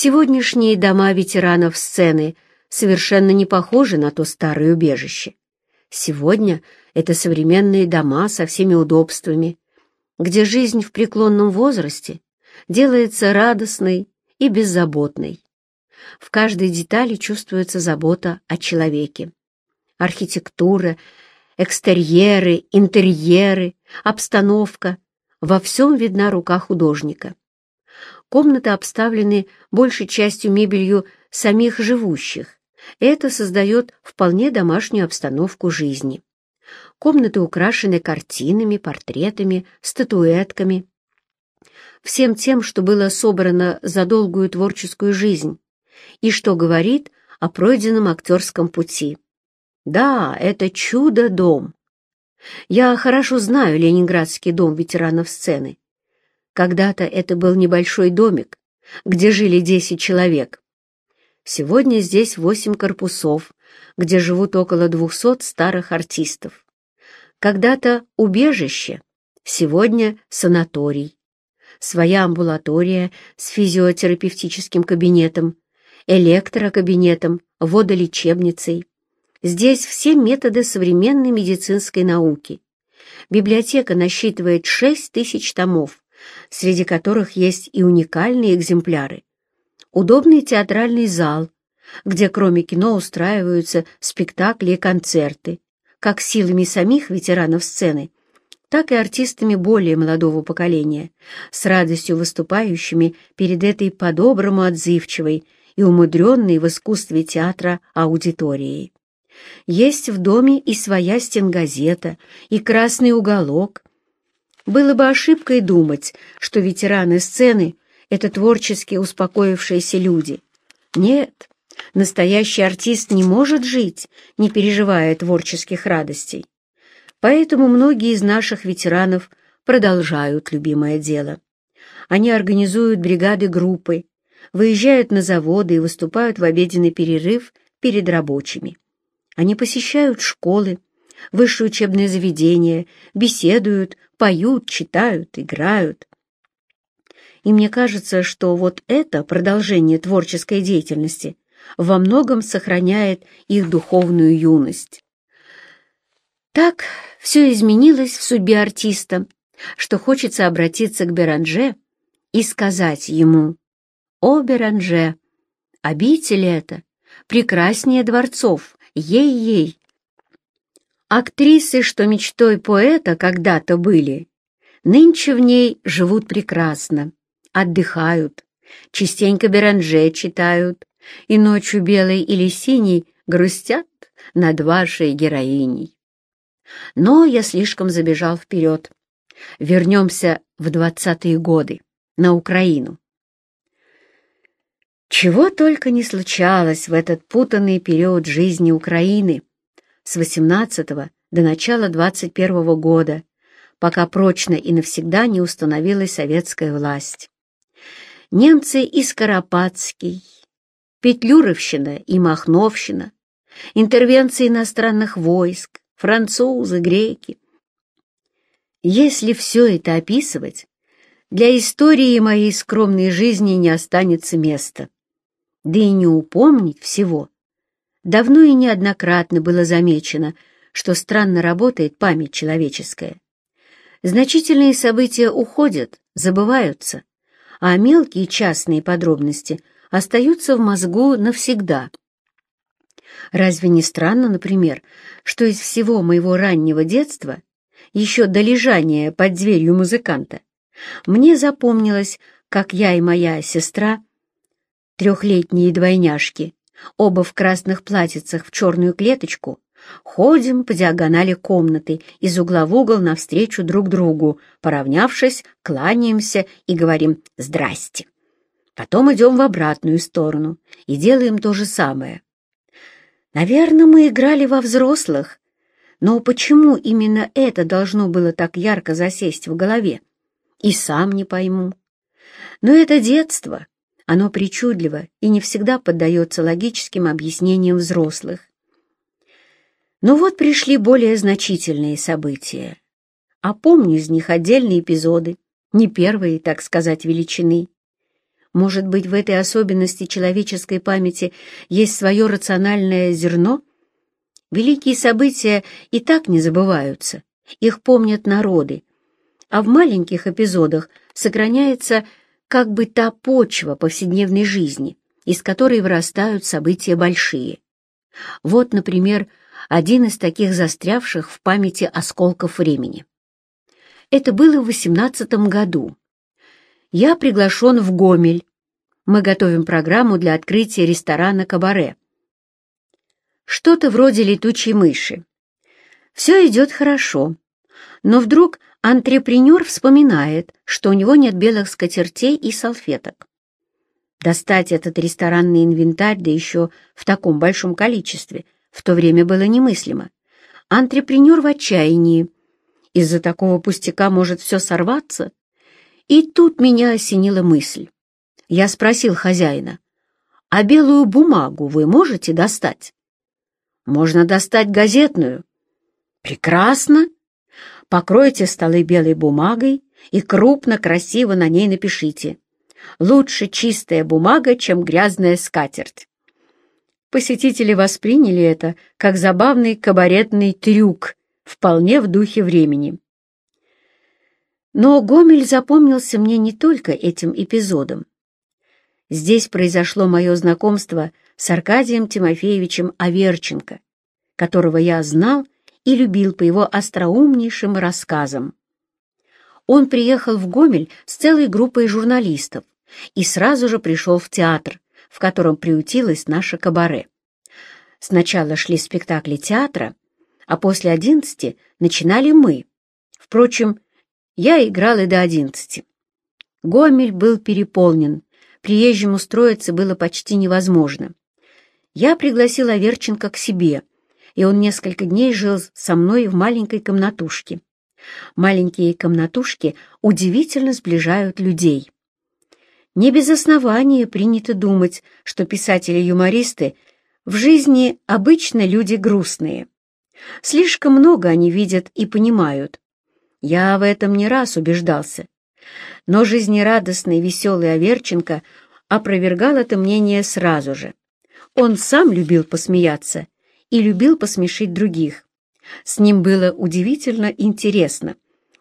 Сегодняшние дома ветеранов сцены совершенно не похожи на то старое убежище. Сегодня это современные дома со всеми удобствами, где жизнь в преклонном возрасте делается радостной и беззаботной. В каждой детали чувствуется забота о человеке. Архитектура, экстерьеры, интерьеры, обстановка — во всем видна рука художника. Комнаты обставлены большей частью мебелью самих живущих. Это создает вполне домашнюю обстановку жизни. Комнаты украшены картинами, портретами, статуэтками. Всем тем, что было собрано за долгую творческую жизнь и что говорит о пройденном актерском пути. Да, это чудо-дом. Я хорошо знаю Ленинградский дом ветеранов сцены. Когда-то это был небольшой домик, где жили десять человек. Сегодня здесь восемь корпусов, где живут около двухсот старых артистов. Когда-то убежище, сегодня санаторий. Своя амбулатория с физиотерапевтическим кабинетом, электрокабинетом, водолечебницей. Здесь все методы современной медицинской науки. Библиотека насчитывает 6 тысяч томов, среди которых есть и уникальные экземпляры. Удобный театральный зал, где кроме кино устраиваются спектакли и концерты, как силами самих ветеранов сцены, так и артистами более молодого поколения, с радостью выступающими перед этой по-доброму отзывчивой и умудренной в искусстве театра аудиторией. Есть в доме и своя стенгазета, и красный уголок. Было бы ошибкой думать, что ветераны сцены — это творчески успокоившиеся люди. Нет, настоящий артист не может жить, не переживая творческих радостей. Поэтому многие из наших ветеранов продолжают любимое дело. Они организуют бригады-группы, выезжают на заводы и выступают в обеденный перерыв перед рабочими. Они посещают школы, высшие учебные заведения, беседуют, поют, читают, играют. И мне кажется, что вот это продолжение творческой деятельности во многом сохраняет их духовную юность. Так все изменилось в судьбе артиста, что хочется обратиться к Беранже и сказать ему «О, Беранже, обитель это, прекраснее дворцов, Ей-ей! Актрисы, что мечтой поэта когда-то были, нынче в ней живут прекрасно, отдыхают, частенько Беранже читают, и ночью белой или синей грустят над вашей героиней. Но я слишком забежал вперед. Вернемся в двадцатые годы, на Украину. Чего только не случалось в этот путанный период жизни Украины с 18 до начала 21 года, пока прочно и навсегда не установилась советская власть. Немцы и Скоропадский, Петлюровщина и Махновщина, интервенции иностранных войск, французы, греки. Если все это описывать, для истории моей скромной жизни не останется места да и не упомнить всего. Давно и неоднократно было замечено, что странно работает память человеческая. Значительные события уходят, забываются, а мелкие частные подробности остаются в мозгу навсегда. Разве не странно, например, что из всего моего раннего детства, еще до лежания под дверью музыканта, мне запомнилось, как я и моя сестра трехлетние двойняшки, оба в красных платьицах в черную клеточку, ходим по диагонали комнаты из угла в угол навстречу друг другу, поравнявшись, кланяемся и говорим «здрасте». Потом идем в обратную сторону и делаем то же самое. Наверное, мы играли во взрослых, но почему именно это должно было так ярко засесть в голове? И сам не пойму. Но это детство, оно причудливо и не всегда поддается логическим объяснениям взрослых. Но вот пришли более значительные события. А помню из них отдельные эпизоды, не первые, так сказать, величины. Может быть, в этой особенности человеческой памяти есть свое рациональное зерно? Великие события и так не забываются, их помнят народы, а в маленьких эпизодах сохраняется как бы та почва повседневной жизни, из которой вырастают события большие. Вот, например, один из таких застрявших в памяти осколков времени. Это было в восемнадцатом году. Я приглашен в Гомель. Мы готовим программу для открытия ресторана «Кабаре». Что-то вроде летучей мыши. Все идет хорошо, но вдруг антрепренер вспоминает, что у него нет белых скатертей и салфеток. Достать этот ресторанный инвентарь, да еще в таком большом количестве, в то время было немыслимо. Антрепренер в отчаянии. Из-за такого пустяка может все сорваться. И тут меня осенила мысль. Я спросил хозяина, «А белую бумагу вы можете достать?» «Можно достать газетную». «Прекрасно!» Покройте столы белой бумагой и крупно, красиво на ней напишите «Лучше чистая бумага, чем грязная скатерть». Посетители восприняли это как забавный кабаретный трюк, вполне в духе времени. Но Гомель запомнился мне не только этим эпизодом. Здесь произошло мое знакомство с Аркадием Тимофеевичем Аверченко, которого я знал и любил по его остроумнейшим рассказам. Он приехал в Гомель с целой группой журналистов и сразу же пришел в театр, в котором приутилось наше кабаре. Сначала шли спектакли театра, а после одиннадцати начинали мы. Впрочем, я играл и до одиннадцати. Гомель был переполнен, приезжим устроиться было почти невозможно. Я пригласил Аверченко к себе — и он несколько дней жил со мной в маленькой комнатушке. Маленькие комнатушки удивительно сближают людей. Не без основания принято думать, что писатели-юмористы в жизни обычно люди грустные. Слишком много они видят и понимают. Я в этом не раз убеждался. Но жизнерадостный веселый Аверченко опровергал это мнение сразу же. Он сам любил посмеяться и любил посмешить других. С ним было удивительно интересно.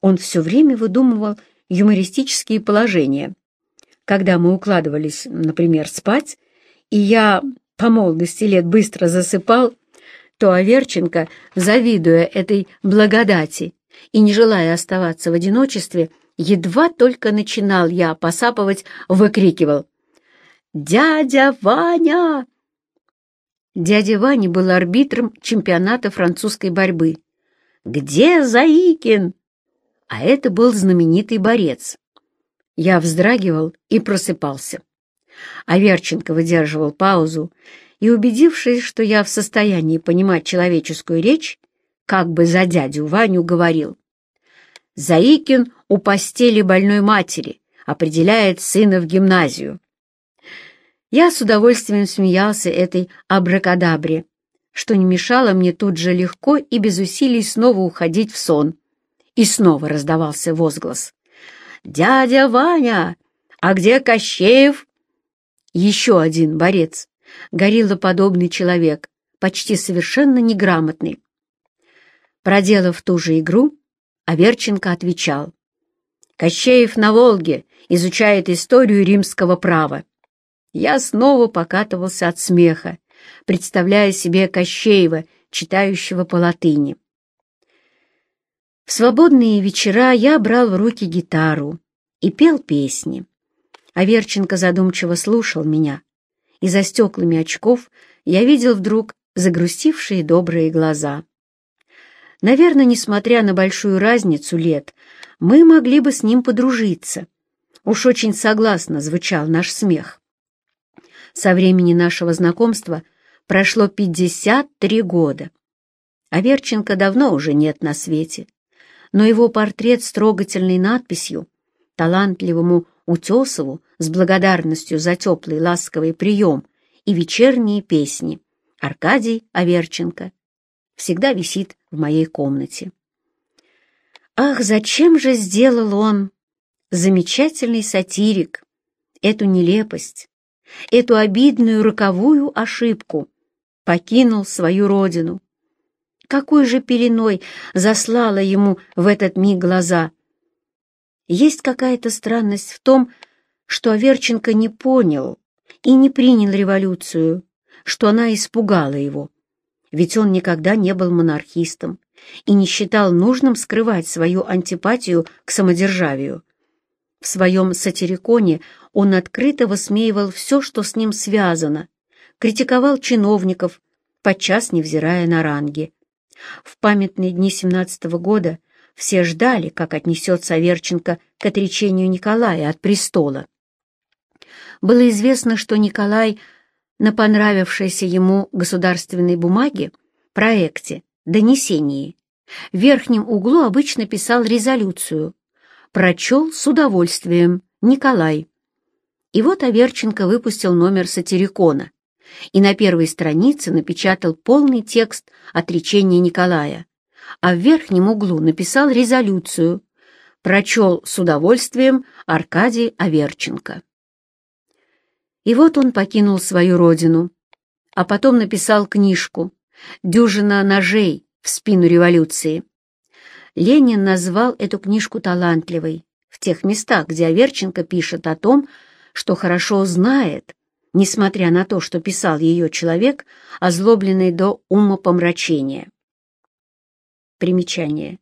Он все время выдумывал юмористические положения. Когда мы укладывались, например, спать, и я по молодости лет быстро засыпал, то Аверченко, завидуя этой благодати и не желая оставаться в одиночестве, едва только начинал я посапывать, выкрикивал «Дядя Ваня!» Дядя Ваня был арбитром чемпионата французской борьбы. «Где Заикин?» А это был знаменитый борец. Я вздрагивал и просыпался. Аверченко выдерживал паузу и, убедившись, что я в состоянии понимать человеческую речь, как бы за дядю Ваню говорил. «Заикин у постели больной матери определяет сына в гимназию. Я с удовольствием смеялся этой абракадабре, что не мешало мне тут же легко и без усилий снова уходить в сон. И снова раздавался возглас. «Дядя Ваня! А где Кощеев?» Еще один борец, гориллоподобный человек, почти совершенно неграмотный. Проделав ту же игру, Аверченко отвечал. «Кощеев на Волге изучает историю римского права. Я снова покатывался от смеха, представляя себе Кощеева, читающего по латыни. В свободные вечера я брал в руки гитару и пел песни. Аверченко задумчиво слушал меня, и за стеклами очков я видел вдруг загрустившие добрые глаза. Наверное, несмотря на большую разницу лет, мы могли бы с ним подружиться. Уж очень согласно звучал наш смех. Со времени нашего знакомства прошло 53 года. Аверченко давно уже нет на свете, но его портрет с трогательной надписью талантливому Утесову с благодарностью за теплый ласковый прием и вечерние песни Аркадий Аверченко всегда висит в моей комнате. Ах, зачем же сделал он, замечательный сатирик, эту нелепость, эту обидную роковую ошибку, покинул свою родину. Какой же пеленой заслала ему в этот миг глаза? Есть какая-то странность в том, что Аверченко не понял и не принял революцию, что она испугала его. Ведь он никогда не был монархистом и не считал нужным скрывать свою антипатию к самодержавию. В своем сатириконе он открыто высмеивал все, что с ним связано, критиковал чиновников, подчас невзирая на ранги. В памятные дни 17 -го года все ждали, как отнесется Аверченко к отречению Николая от престола. Было известно, что Николай на понравившейся ему государственной бумаге, проекте, донесении, в верхнем углу обычно писал резолюцию, прочел с удовольствием Николай. И вот Аверченко выпустил номер сатирикона и на первой странице напечатал полный текст отречения Николая, а в верхнем углу написал резолюцию, прочел с удовольствием Аркадий Аверченко. И вот он покинул свою родину, а потом написал книжку «Дюжина ножей в спину революции», Ленин назвал эту книжку талантливой в тех местах, где Аверченко пишет о том, что хорошо знает, несмотря на то, что писал ее человек, озлобленный до умопомрачения. Примечание.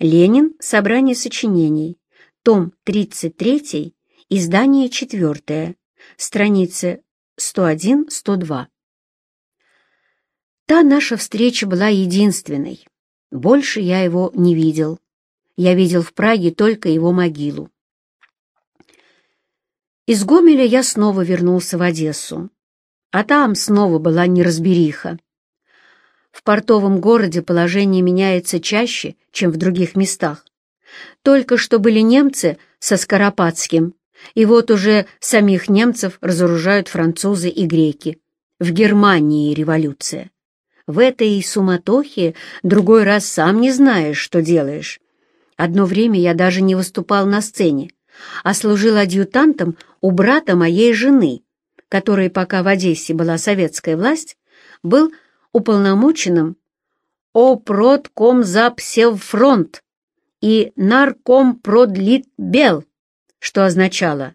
Ленин. Собрание сочинений. Том 33. Издание 4. Страницы 101-102. Та наша встреча была единственной. Больше я его не видел. Я видел в Праге только его могилу. Из Гомеля я снова вернулся в Одессу, а там снова была неразбериха. В портовом городе положение меняется чаще, чем в других местах. Только что были немцы со Скоропадским, и вот уже самих немцев разоружают французы и греки. В Германии революция. В этой суматохе другой раз сам не знаешь, что делаешь. Одно время я даже не выступал на сцене, а служил адъютантом у брата моей жены, который, пока в Одессе была советская власть, был уполномоченным опродкомзапсевфронт и наркомпродлитбел, что означало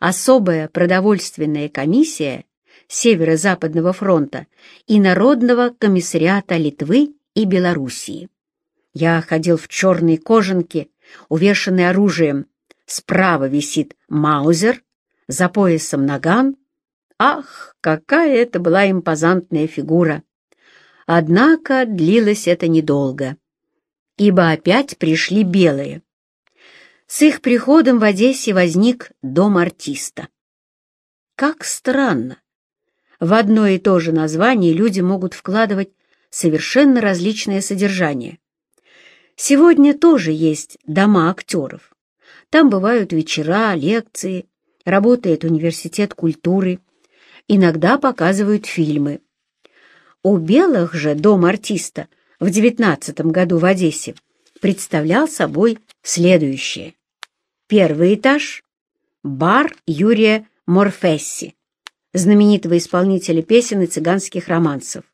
«особая продовольственная комиссия Северо-Западного фронта и Народного комиссариата Литвы и Белоруссии. Я ходил в черной кожанке, увешанной оружием. Справа висит маузер, за поясом наган. Ах, какая это была импозантная фигура! Однако длилось это недолго, ибо опять пришли белые. С их приходом в Одессе возник дом артиста. Как странно! В одно и то же название люди могут вкладывать совершенно различное содержание. Сегодня тоже есть дома актеров. Там бывают вечера, лекции, работает университет культуры, иногда показывают фильмы. У белых же дом артиста в девятнадцатом году в Одессе представлял собой следующее. Первый этаж — бар Юрия Морфесси, знаменитого исполнителя песен и цыганских романсов.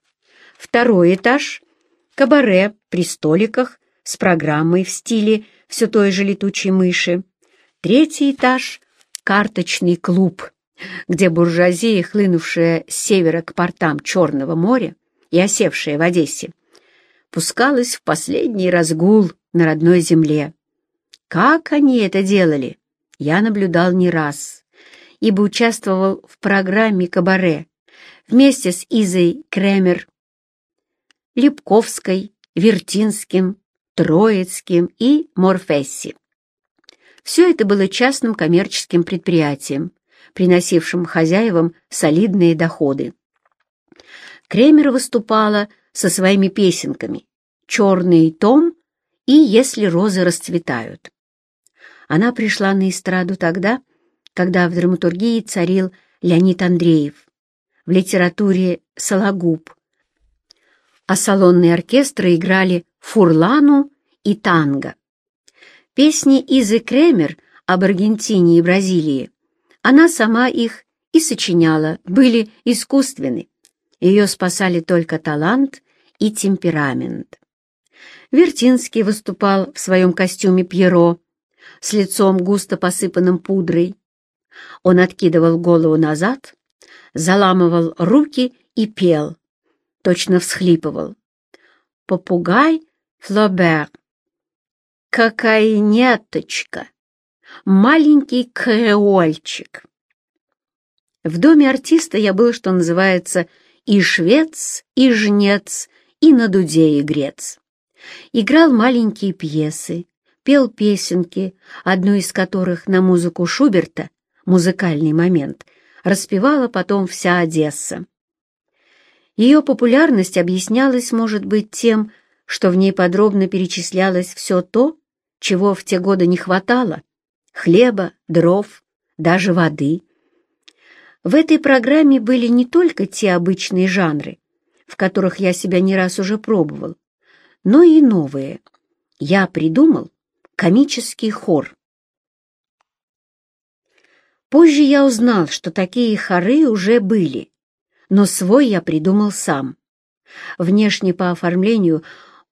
Второй этаж — кабаре при столиках с программой в стиле все той же летучей мыши. Третий этаж — карточный клуб, где буржуазия, хлынувшая с севера к портам Черного моря и осевшая в Одессе, пускалась в последний разгул на родной земле. Как они это делали, я наблюдал не раз ибо участвовал в программе «Кабаре» вместе с Изой Кремер, Липковской, Вертинским, Троицким и Морфесси. Все это было частным коммерческим предприятием, приносившим хозяевам солидные доходы. Кремер выступала со своими песенками «Черный том» и «Если розы расцветают». Она пришла на эстраду тогда, когда в драматургии царил Леонид Андреев, в литературе Сологуб, а салонные оркестры играли фурлану и танго. Песни Изы Кремер об Аргентине и Бразилии Она сама их и сочиняла, были искусственны. Ее спасали только талант и темперамент. Вертинский выступал в своем костюме Пьеро, с лицом густо посыпанным пудрой. Он откидывал голову назад, заламывал руки и пел, точно всхлипывал. Попугай Флобер. Какая неточка! Маленький креольчик. В доме артиста я был, что называется, и швец, и жнец, и на дуде игрец. Играл маленькие пьесы, пел песенки, одну из которых на музыку Шуберта, музыкальный момент, распевала потом вся Одесса. Ее популярность объяснялась, может быть, тем, что в ней подробно перечислялось все то, чего в те годы не хватало — хлеба, дров, даже воды. В этой программе были не только те обычные жанры, в которых я себя не раз уже пробовал, но и новые. Я придумал комический хор. Позже я узнал, что такие хоры уже были, но свой я придумал сам. Внешне по оформлению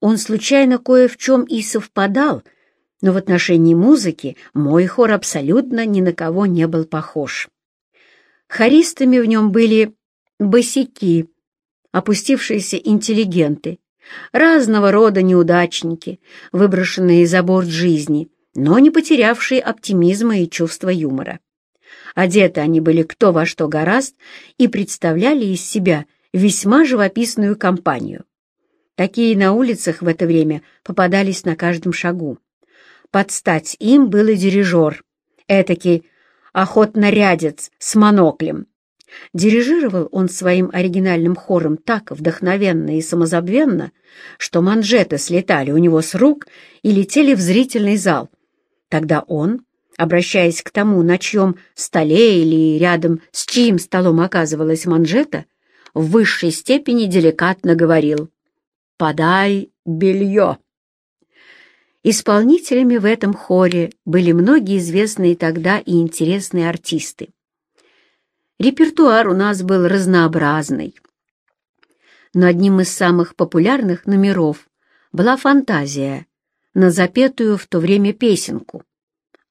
он случайно кое в чем и совпадал, но в отношении музыки мой хор абсолютно ни на кого не был похож. Хористами в нем были босяки, опустившиеся интеллигенты, разного рода неудачники, выброшенные за борт жизни, но не потерявшие оптимизма и чувства юмора. Одеты они были кто во что гораст и представляли из себя весьма живописную компанию. Такие на улицах в это время попадались на каждом шагу. Под стать им был и дирижер, этакий охотнорядец с моноклем, Дирижировал он своим оригинальным хором так вдохновенно и самозабвенно, что манжеты слетали у него с рук и летели в зрительный зал. Тогда он, обращаясь к тому, на чьем столе или рядом с чьим столом оказывалась манжета, в высшей степени деликатно говорил «Подай белье». Исполнителями в этом хоре были многие известные тогда и интересные артисты. Репертуар у нас был разнообразный. Но одним из самых популярных номеров была фантазия на запетую в то время песенку.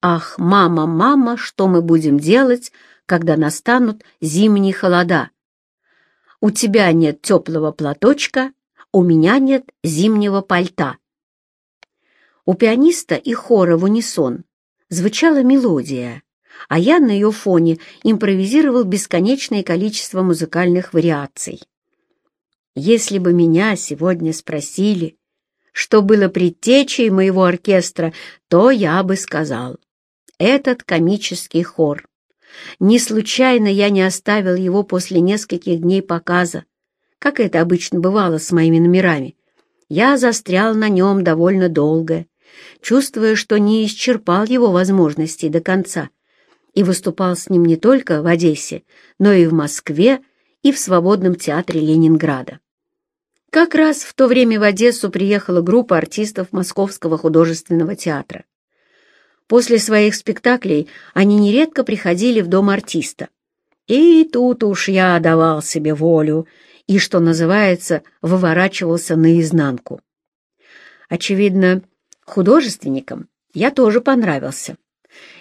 «Ах, мама, мама, что мы будем делать, когда настанут зимние холода? У тебя нет теплого платочка, у меня нет зимнего пальта». У пианиста и хора в унисон звучала мелодия, а я на ее фоне импровизировал бесконечное количество музыкальных вариаций. Если бы меня сегодня спросили, что было предтечей моего оркестра, то я бы сказал, этот комический хор. Не случайно я не оставил его после нескольких дней показа, как это обычно бывало с моими номерами. Я застрял на нем довольно долго, чувствуя, что не исчерпал его возможностей до конца и выступал с ним не только в Одессе, но и в Москве и в Свободном театре Ленинграда. Как раз в то время в Одессу приехала группа артистов Московского художественного театра. После своих спектаклей они нередко приходили в дом артиста. И тут уж я давал себе волю и, что называется, выворачивался наизнанку. Очевидно, художественникам я тоже понравился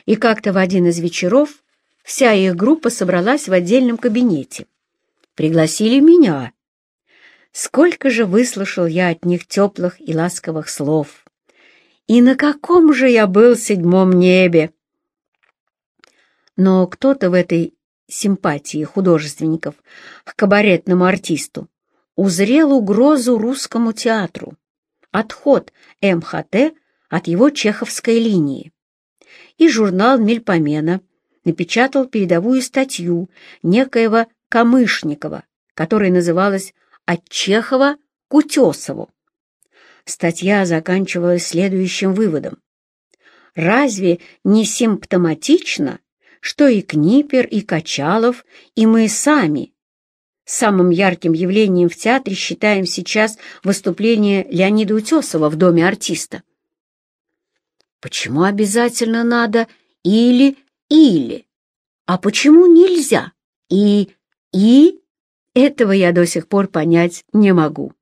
и как-то в один из вечеров вся их группа собралась в отдельном кабинете. Пригласили меня. Сколько же выслушал я от них теплых и ласковых слов. И на каком же я был седьмом небе! Но кто-то в этой симпатии художественников к кабаретному артисту узрел угрозу русскому театру, отход МХТ от его чеховской линии и журнал «Мельпомена» напечатал передовую статью некоего Камышникова, которая называлась «От Чехова к Утесову». Статья заканчивалась следующим выводом. Разве не симптоматично, что и Книпер, и Качалов, и мы сами самым ярким явлением в театре считаем сейчас выступление Леонида Утесова в Доме артиста? Почему обязательно надо или-или? А почему нельзя? И... и... Этого я до сих пор понять не могу.